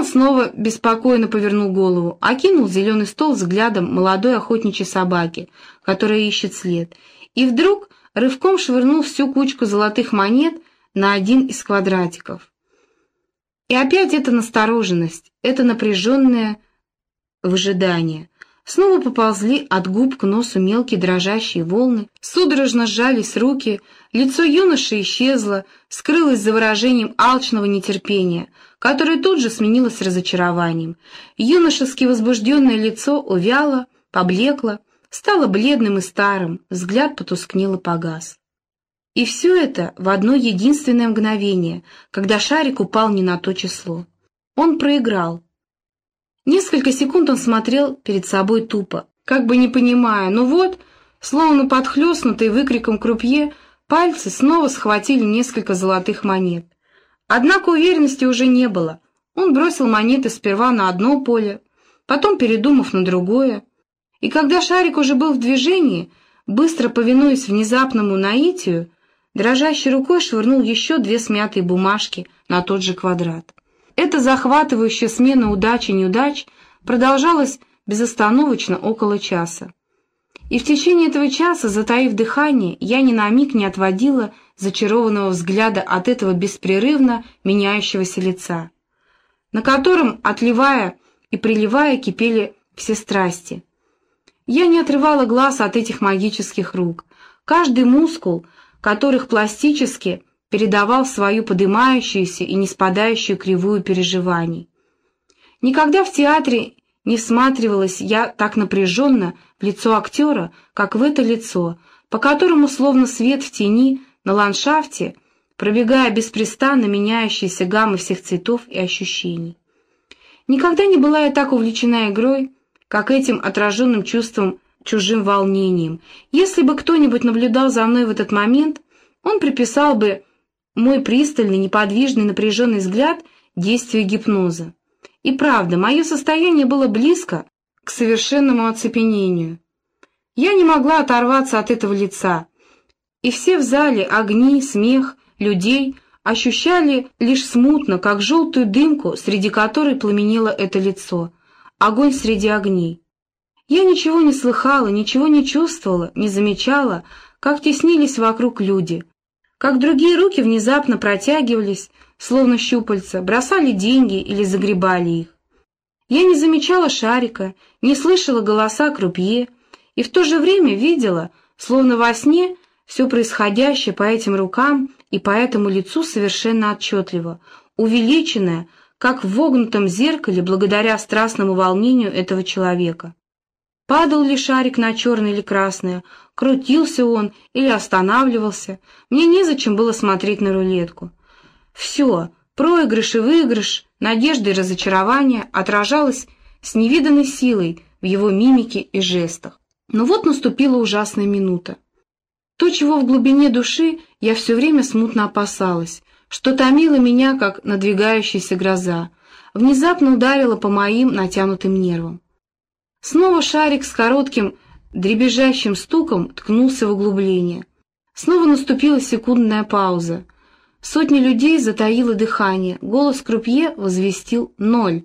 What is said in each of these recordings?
он снова беспокойно повернул голову, окинул зеленый стол взглядом молодой охотничьей собаки, которая ищет след, и вдруг рывком швырнул всю кучку золотых монет на один из квадратиков. И опять эта настороженность, это напряженное выжидание. Снова поползли от губ к носу мелкие дрожащие волны, судорожно сжались руки, лицо юноши исчезло, скрылось за выражением алчного нетерпения, которое тут же сменилось разочарованием. Юношески возбужденное лицо увяло, поблекло, стало бледным и старым, взгляд потускнел и погас. И все это в одно единственное мгновение, когда шарик упал не на то число. Он проиграл, Несколько секунд он смотрел перед собой тупо, как бы не понимая, ну вот, словно подхлестнутые выкриком крупье, пальцы снова схватили несколько золотых монет. Однако уверенности уже не было. Он бросил монеты сперва на одно поле, потом передумав на другое. И когда шарик уже был в движении, быстро повинуясь внезапному наитию, дрожащей рукой швырнул еще две смятые бумажки на тот же квадрат. Эта захватывающая смена удач и неудач продолжалась безостановочно около часа. И в течение этого часа, затаив дыхание, я ни на миг не отводила зачарованного взгляда от этого беспрерывно меняющегося лица, на котором, отливая и приливая, кипели все страсти. Я не отрывала глаз от этих магических рук. Каждый мускул, которых пластически передавал свою подымающуюся и не спадающую кривую переживаний. Никогда в театре не всматривалась я так напряженно в лицо актера, как в это лицо, по которому словно свет в тени на ландшафте, пробегая беспрестанно меняющиеся гаммы всех цветов и ощущений. Никогда не была я так увлечена игрой, как этим отраженным чувством, чужим волнением. Если бы кто-нибудь наблюдал за мной в этот момент, он приписал бы мой пристальный, неподвижный, напряженный взгляд действию гипноза. И правда, мое состояние было близко к совершенному оцепенению. Я не могла оторваться от этого лица, и все в зале, огни, смех, людей, ощущали лишь смутно, как желтую дымку, среди которой пламенело это лицо, огонь среди огней. Я ничего не слыхала, ничего не чувствовала, не замечала, как теснились вокруг люди, как другие руки внезапно протягивались, словно щупальца, бросали деньги или загребали их. Я не замечала шарика, не слышала голоса крупье, и в то же время видела, словно во сне, все происходящее по этим рукам и по этому лицу совершенно отчетливо, увеличенное, как в вогнутом зеркале благодаря страстному волнению этого человека. Падал ли шарик на черное или красное, крутился он или останавливался, мне незачем было смотреть на рулетку. Все, проигрыш и выигрыш, надежда и разочарование отражалось с невиданной силой в его мимике и жестах. Но вот наступила ужасная минута. То, чего в глубине души я все время смутно опасалась, что томило меня, как надвигающаяся гроза, внезапно ударило по моим натянутым нервам. Снова шарик с коротким, дребезжащим стуком ткнулся в углубление. Снова наступила секундная пауза. Сотни людей затаило дыхание, голос крупье возвестил ноль.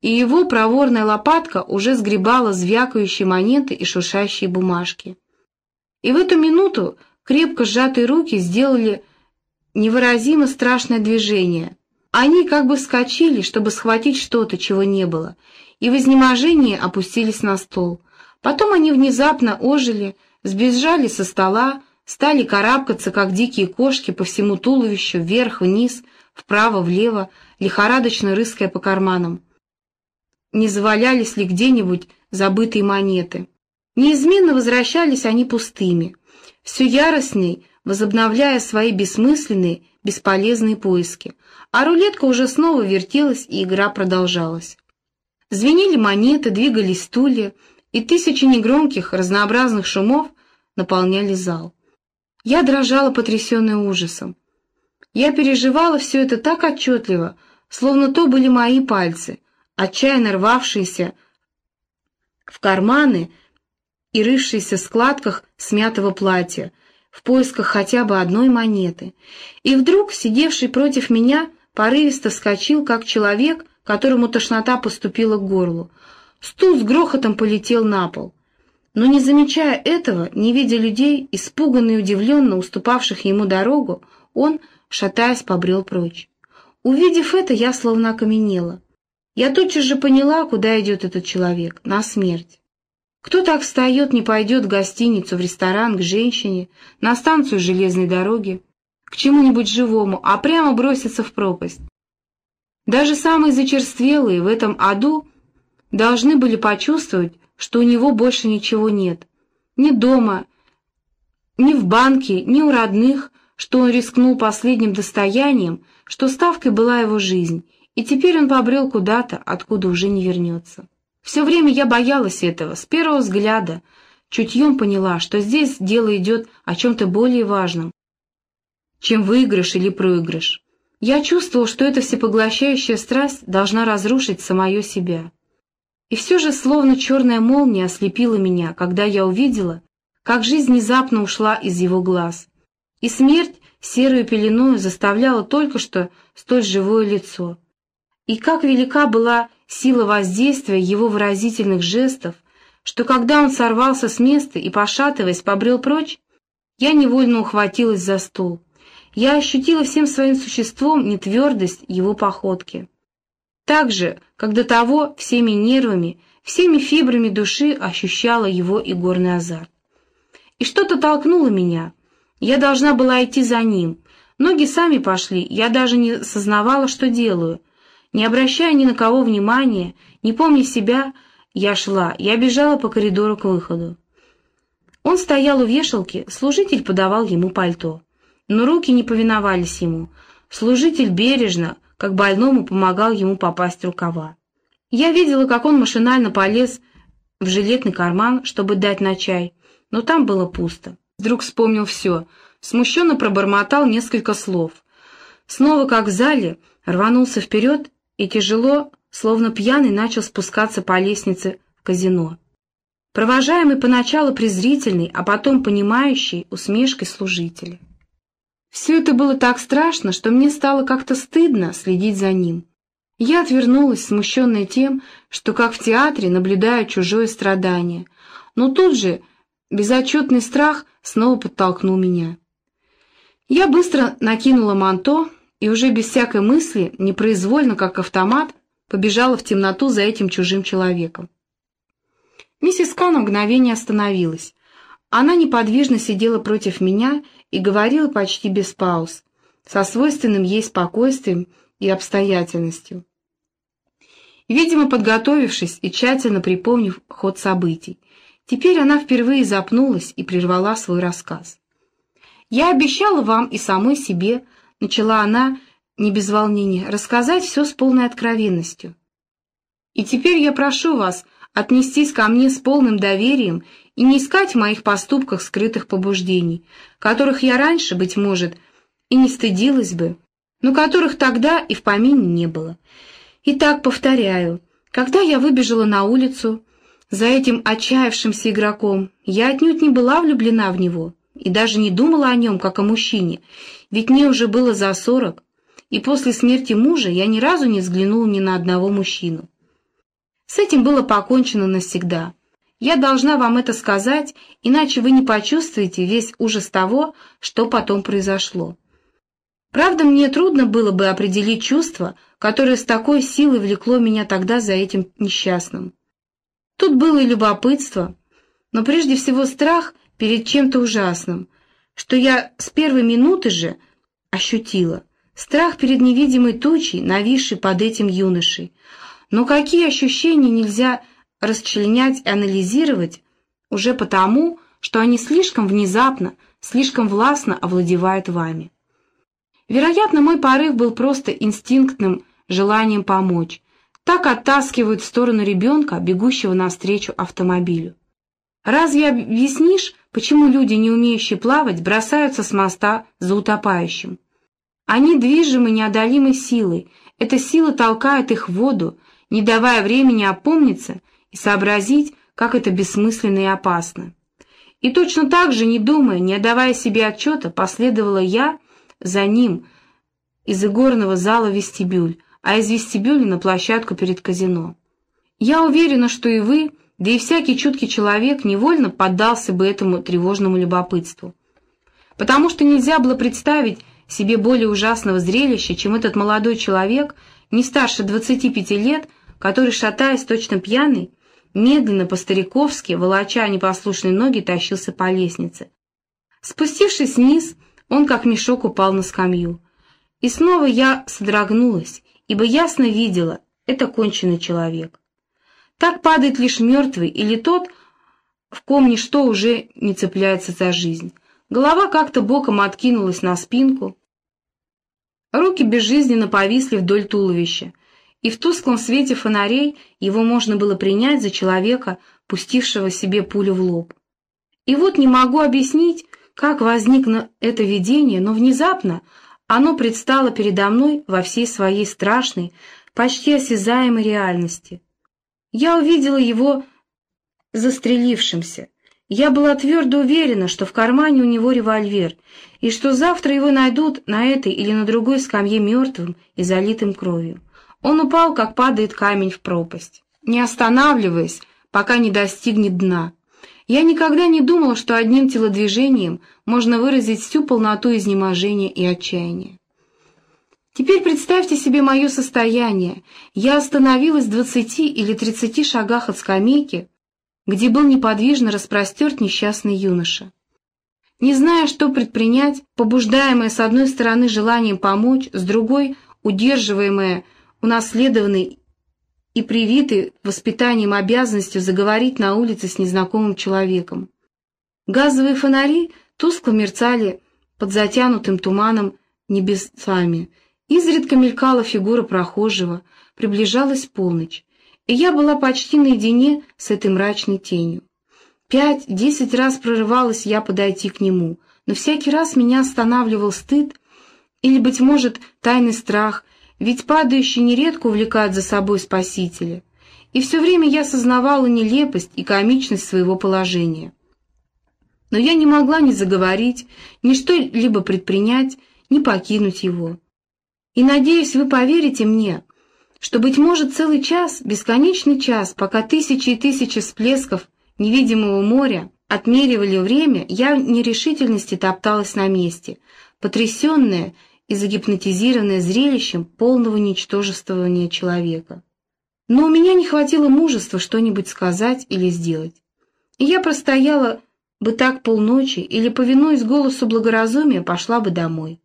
И его проворная лопатка уже сгребала звякающие монеты и шуршащие бумажки. И в эту минуту крепко сжатые руки сделали невыразимо страшное движение. Они как бы вскочили, чтобы схватить что-то, чего не было, и в изнеможении опустились на стол. Потом они внезапно ожили, сбежали со стола, стали карабкаться, как дикие кошки, по всему туловищу, вверх-вниз, вправо-влево, лихорадочно рыская по карманам. Не завалялись ли где-нибудь забытые монеты? Неизменно возвращались они пустыми, все яростней, возобновляя свои бессмысленные, бесполезные поиски, а рулетка уже снова вертелась, и игра продолжалась. Звенели монеты, двигались стулья, и тысячи негромких, разнообразных шумов наполняли зал. Я дрожала, потрясенная ужасом. Я переживала все это так отчетливо, словно то были мои пальцы, отчаянно рвавшиеся в карманы и рывшиеся в складках смятого платья, в поисках хотя бы одной монеты. И вдруг, сидевший против меня, порывисто вскочил, как человек, которому тошнота поступила к горлу. Стул с грохотом полетел на пол. Но не замечая этого, не видя людей, испуганно и удивленно уступавших ему дорогу, он, шатаясь, побрел прочь. Увидев это, я словно окаменела. Я тотчас же поняла, куда идет этот человек, на смерть. Кто так встает, не пойдет в гостиницу, в ресторан, к женщине, на станцию железной дороги, к чему-нибудь живому, а прямо бросится в пропасть? Даже самые зачерствелые в этом аду должны были почувствовать, что у него больше ничего нет. Ни дома, ни в банке, ни у родных, что он рискнул последним достоянием, что ставкой была его жизнь, и теперь он побрел куда-то, откуда уже не вернется. Все время я боялась этого, с первого взгляда, чутьем поняла, что здесь дело идет о чем-то более важном, чем выигрыш или проигрыш. Я чувствовал, что эта всепоглощающая страсть должна разрушить самое себя. И все же словно черная молния ослепила меня, когда я увидела, как жизнь внезапно ушла из его глаз, и смерть серую пеленою заставляла только что столь живое лицо. И как велика была сила воздействия его выразительных жестов, что когда он сорвался с места и, пошатываясь, побрел прочь, я невольно ухватилась за стул. Я ощутила всем своим существом нетвердость его походки. Так же, как до того, всеми нервами, всеми фибрами души ощущала его игорный азарт. И что-то толкнуло меня. Я должна была идти за ним. Ноги сами пошли, я даже не сознавала, что делаю. Не обращая ни на кого внимания, не помня себя, я шла, я бежала по коридору к выходу. Он стоял у вешалки, служитель подавал ему пальто но руки не повиновались ему. Служитель бережно, как больному, помогал ему попасть рукава. Я видела, как он машинально полез в жилетный карман, чтобы дать на чай, но там было пусто. Вдруг вспомнил все, смущенно пробормотал несколько слов. Снова, как в зале, рванулся вперед и тяжело, словно пьяный, начал спускаться по лестнице в казино. Провожаемый поначалу презрительный, а потом понимающий усмешкой служителя. Все это было так страшно, что мне стало как-то стыдно следить за ним. Я отвернулась, смущенная тем, что, как в театре, наблюдаю чужое страдание. Но тут же безотчетный страх снова подтолкнул меня. Я быстро накинула манто и уже без всякой мысли, непроизвольно, как автомат, побежала в темноту за этим чужим человеком. Миссис Ка на мгновение остановилась. Она неподвижно сидела против меня и говорила почти без пауз, со свойственным ей спокойствием и обстоятельностью. Видимо, подготовившись и тщательно припомнив ход событий, теперь она впервые запнулась и прервала свой рассказ. «Я обещала вам и самой себе», — начала она, не без волнения, — «рассказать все с полной откровенностью. И теперь я прошу вас отнестись ко мне с полным доверием и не искать в моих поступках скрытых побуждений, которых я раньше, быть может, и не стыдилась бы, но которых тогда и в помине не было. Итак, повторяю, когда я выбежала на улицу за этим отчаявшимся игроком, я отнюдь не была влюблена в него и даже не думала о нем как о мужчине, ведь мне уже было за сорок, и после смерти мужа я ни разу не взглянула ни на одного мужчину. С этим было покончено навсегда. Я должна вам это сказать, иначе вы не почувствуете весь ужас того, что потом произошло. Правда, мне трудно было бы определить чувство, которое с такой силой влекло меня тогда за этим несчастным. Тут было и любопытство, но прежде всего страх перед чем-то ужасным, что я с первой минуты же ощутила. Страх перед невидимой тучей, нависшей под этим юношей. Но какие ощущения нельзя расчленять и анализировать уже потому, что они слишком внезапно, слишком властно овладевают вами. Вероятно, мой порыв был просто инстинктным желанием помочь. Так оттаскивают в сторону ребенка, бегущего навстречу автомобилю. Разве объяснишь, почему люди, не умеющие плавать, бросаются с моста за утопающим? Они движимы неодолимой силой, эта сила толкает их в воду, не давая времени опомниться и сообразить, как это бессмысленно и опасно. И точно так же, не думая, не отдавая себе отчета, последовала я за ним из игорного зала вестибюль, а из вестибюля на площадку перед казино. Я уверена, что и вы, да и всякий чуткий человек невольно поддался бы этому тревожному любопытству. Потому что нельзя было представить себе более ужасного зрелища, чем этот молодой человек, не старше 25 лет, который, шатаясь точно пьяный, медленно по-стариковски, волоча непослушные ноги, тащился по лестнице. Спустившись вниз, он как мешок упал на скамью. И снова я содрогнулась, ибо ясно видела, это конченый человек. Так падает лишь мертвый или тот, в ком ничто уже не цепляется за жизнь. Голова как-то боком откинулась на спинку, руки безжизненно повисли вдоль туловища, и в тусклом свете фонарей его можно было принять за человека, пустившего себе пулю в лоб. И вот не могу объяснить, как возникло это видение, но внезапно оно предстало передо мной во всей своей страшной, почти осязаемой реальности. Я увидела его застрелившимся. Я была твердо уверена, что в кармане у него револьвер, и что завтра его найдут на этой или на другой скамье мертвым и залитым кровью. Он упал, как падает камень в пропасть, не останавливаясь, пока не достигнет дна. Я никогда не думала, что одним телодвижением можно выразить всю полноту изнеможения и отчаяния. Теперь представьте себе мое состояние. Я остановилась в двадцати или тридцати шагах от скамейки, где был неподвижно распростерт несчастный юноша. Не зная, что предпринять, побуждаемая с одной стороны желанием помочь, с другой — удерживаемая унаследованной и привиты воспитанием обязанностью заговорить на улице с незнакомым человеком. Газовые фонари тускло мерцали под затянутым туманом небесами, изредка мелькала фигура прохожего, приближалась полночь, и я была почти наедине с этой мрачной тенью. Пять-десять раз прорывалась я подойти к нему, но всякий раз меня останавливал стыд или, быть может, тайный страх, ведь падающие нередко увлекают за собой спасителя, и все время я сознавала нелепость и комичность своего положения. Но я не могла ни заговорить, ни что-либо предпринять, ни покинуть его. И, надеюсь, вы поверите мне, что, быть может, целый час, бесконечный час, пока тысячи и тысячи всплесков невидимого моря отмеривали время, я в нерешительности топталась на месте, потрясенная и загипнотизированная зрелищем полного ничтожествования человека. Но у меня не хватило мужества что-нибудь сказать или сделать. И я простояла бы так полночи или, повинуясь голосу благоразумия, пошла бы домой.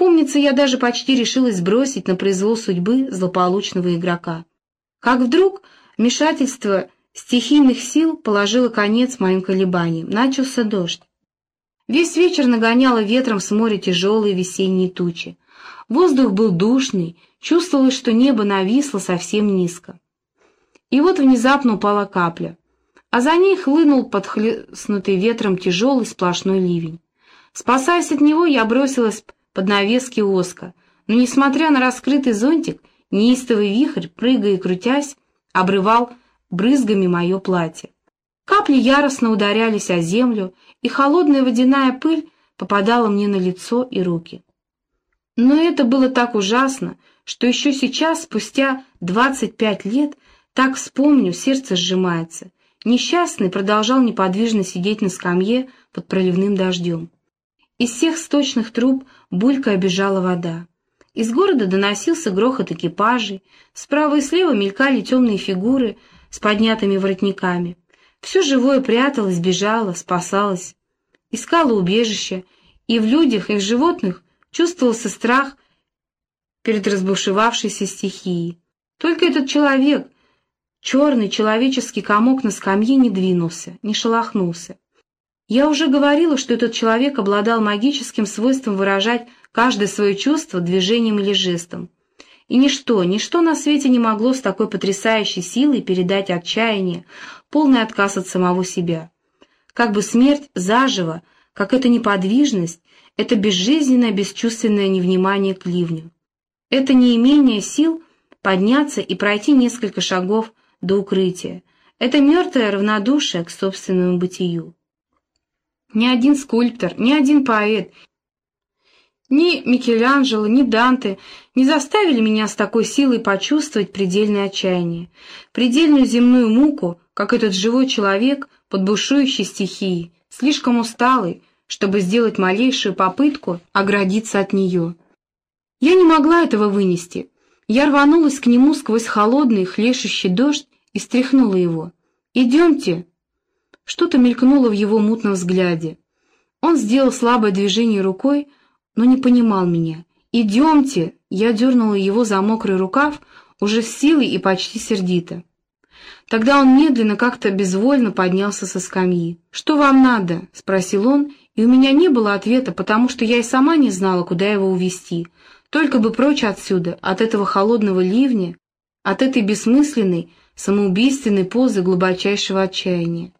Помнится, я даже почти решилась сбросить на произвол судьбы злополучного игрока. Как вдруг вмешательство стихийных сил положило конец моим колебаниям. Начался дождь. Весь вечер нагоняло ветром с моря тяжелые весенние тучи. Воздух был душный, чувствовалось, что небо нависло совсем низко. И вот внезапно упала капля, а за ней хлынул подхлестнутый ветром тяжелый сплошной ливень. Спасаясь от него, я бросилась под навески оска, но, несмотря на раскрытый зонтик, неистовый вихрь, прыгая и крутясь, обрывал брызгами мое платье. Капли яростно ударялись о землю, и холодная водяная пыль попадала мне на лицо и руки. Но это было так ужасно, что еще сейчас, спустя двадцать пять лет, так вспомню, сердце сжимается. Несчастный продолжал неподвижно сидеть на скамье под проливным дождем. Из всех сточных труб булькая бежала вода. Из города доносился грохот экипажей, справа и слева мелькали темные фигуры с поднятыми воротниками. Все живое пряталось, бежало, спасалось, искало убежище, и в людях, и в животных чувствовался страх перед разбушевавшейся стихией. Только этот человек, черный человеческий комок на скамье, не двинулся, не шелохнулся. Я уже говорила, что этот человек обладал магическим свойством выражать каждое свое чувство движением или жестом. И ничто, ничто на свете не могло с такой потрясающей силой передать отчаяние, полный отказ от самого себя. Как бы смерть заживо, как эта неподвижность, это безжизненное, бесчувственное невнимание к ливню. Это неимение сил подняться и пройти несколько шагов до укрытия. Это мертвое равнодушие к собственному бытию. Ни один скульптор, ни один поэт Ни Микеланджело, ни Данте не заставили меня с такой силой почувствовать предельное отчаяние, предельную земную муку, как этот живой человек под бушующей стихией, слишком усталый, чтобы сделать малейшую попытку оградиться от нее. Я не могла этого вынести. Я рванулась к нему сквозь холодный, хлещущий дождь и стряхнула его. «Идемте!» Что-то мелькнуло в его мутном взгляде. Он сделал слабое движение рукой, но не понимал меня. «Идемте!» Я дернула его за мокрый рукав, уже с силой и почти сердито. Тогда он медленно, как-то безвольно поднялся со скамьи. «Что вам надо?» — спросил он, и у меня не было ответа, потому что я и сама не знала, куда его увести. Только бы прочь отсюда, от этого холодного ливня, от этой бессмысленной, самоубийственной позы глубочайшего отчаяния.